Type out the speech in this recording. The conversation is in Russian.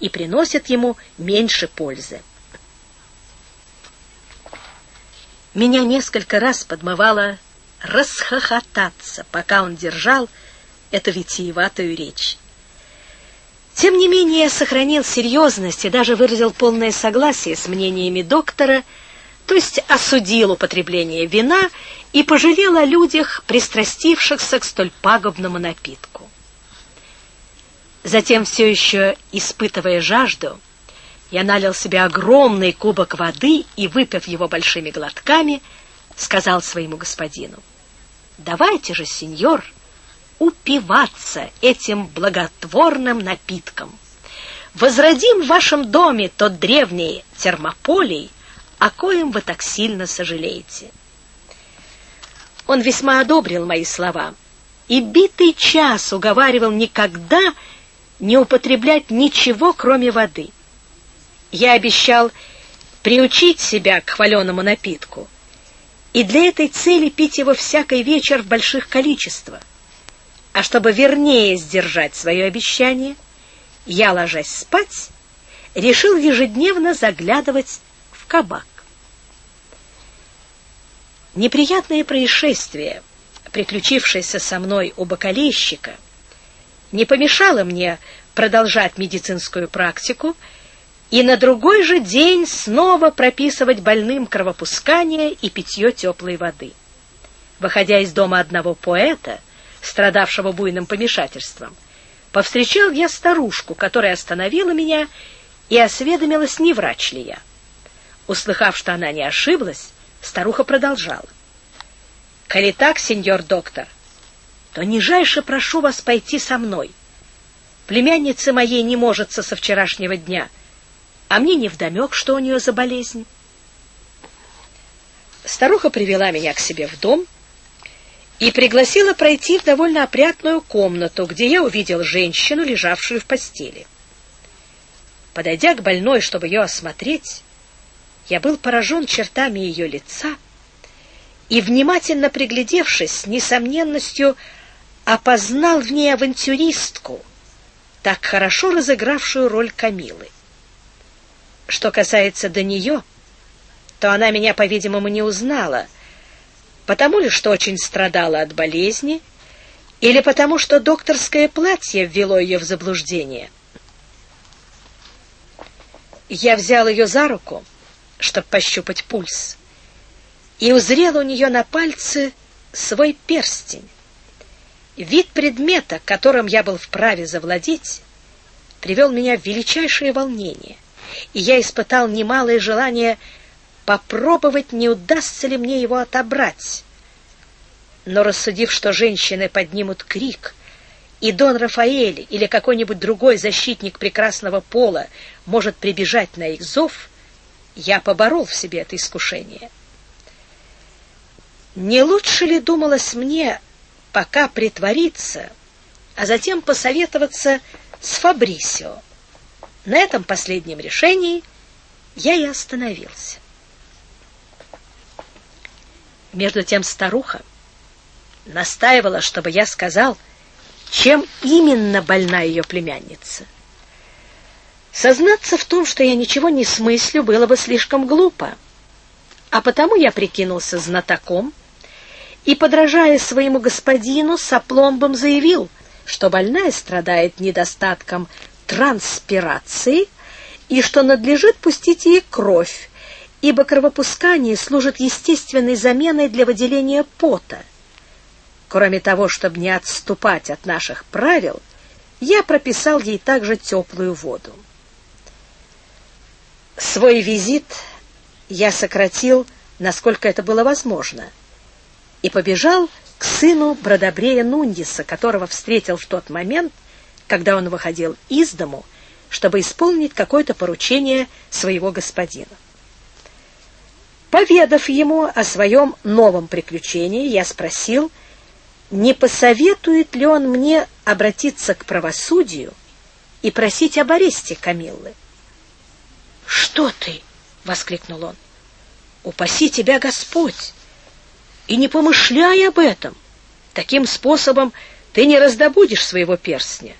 и приносят ему меньше пользы. Меня несколько раз подмывало расхохотаться, пока он держал эту витиеватую речь. Тем не менее, я сохранил серьезность и даже выразил полное согласие с мнениями доктора, то есть осудил употребление вина и пожалел о людях, пристрастившихся к столь пагубному напитку. Затем, все еще испытывая жажду, я налил себе огромный кубок воды и, выпив его большими глотками, сказал своему господину, «Давайте же, сеньор, упиваться этим благотворным напитком. Возродим в вашем доме тот древний термополий, о коем вы так сильно сожалеете». Он весьма одобрил мои слова и битый час уговаривал никогда не употреблять ничего, кроме воды. Я обещал приучить себя к хваленому напитку и для этой цели пить его всякий вечер в больших количествах. А чтобы вернее сдержать свое обещание, я, ложась спать, решил ежедневно заглядывать в кабак. Неприятное происшествие, приключившееся со мной у бокалейщика, не помешало мне продолжать медицинскую практику и на другой же день снова прописывать больным кровопускание и питье теплой воды. Выходя из дома одного поэта, страдавшего буйным помешательством, повстречал я старушку, которая остановила меня и осведомилась, не врач ли я. Услыхав, что она не ошиблась, старуха продолжала. «Коли так, сеньор доктор, то нижайше прошу вас пойти со мной. Племяннице моей не может со вчерашнего дня, а мне не вдомек, что у нее за болезнь». Старуха привела меня к себе в дом и пригласила пройти в довольно опрятную комнату, где я увидел женщину, лежавшую в постели. Подойдя к больной, чтобы ее осмотреть, я был поражен чертами ее лица и, внимательно приглядевшись, с несомненностью опознал в ней авантюристку, так хорошо разыгравшую роль Камилы. Что касается до нее, то она меня, по-видимому, не узнала, потому ли, что очень страдала от болезни, или потому, что докторское платье ввело ее в заблуждение. Я взял ее за руку, чтобы пощупать пульс, и узрел у нее на пальце свой перстень. Вид предмета, которым я был вправе завладеть, привел меня в величайшее волнение, и я испытал немалое желание попробовать, не удастся ли мне его отобрать. Но рассудив, что женщины поднимут крик, и Дон Рафаэль или какой-нибудь другой защитник прекрасного пола может прибежать на их зов, я поборол в себе это искушение. Не лучше ли думалось мне пока притвориться, а затем посоветоваться с Фабрисио? На этом последнем решении я и остановился. Между тем старуха настаивала, чтобы я сказал, чем именно больна ее племянница. Сознаться в том, что я ничего не смыслю, было бы слишком глупо. А потому я прикинулся знатоком и, подражая своему господину, с опломбом заявил, что больная страдает недостатком транспирации и что надлежит пустить ей кровь, ибо кровопускание служит естественной заменой для выделения пота. Кроме того, чтобы не отступать от наших правил, я прописал ей также теплую воду. Свой визит я сократил, насколько это было возможно, и побежал к сыну Бродобрея Нундиса, которого встретил в тот момент, когда он выходил из дому, чтобы исполнить какое-то поручение своего господина. Поведав ему о своем новом приключении, я спросил, не посоветует ли он мне обратиться к правосудию и просить об аресте Камиллы. «Что ты?» — воскликнул он. «Упаси тебя Господь! И не помышляй об этом. Таким способом ты не раздобудешь своего перстня.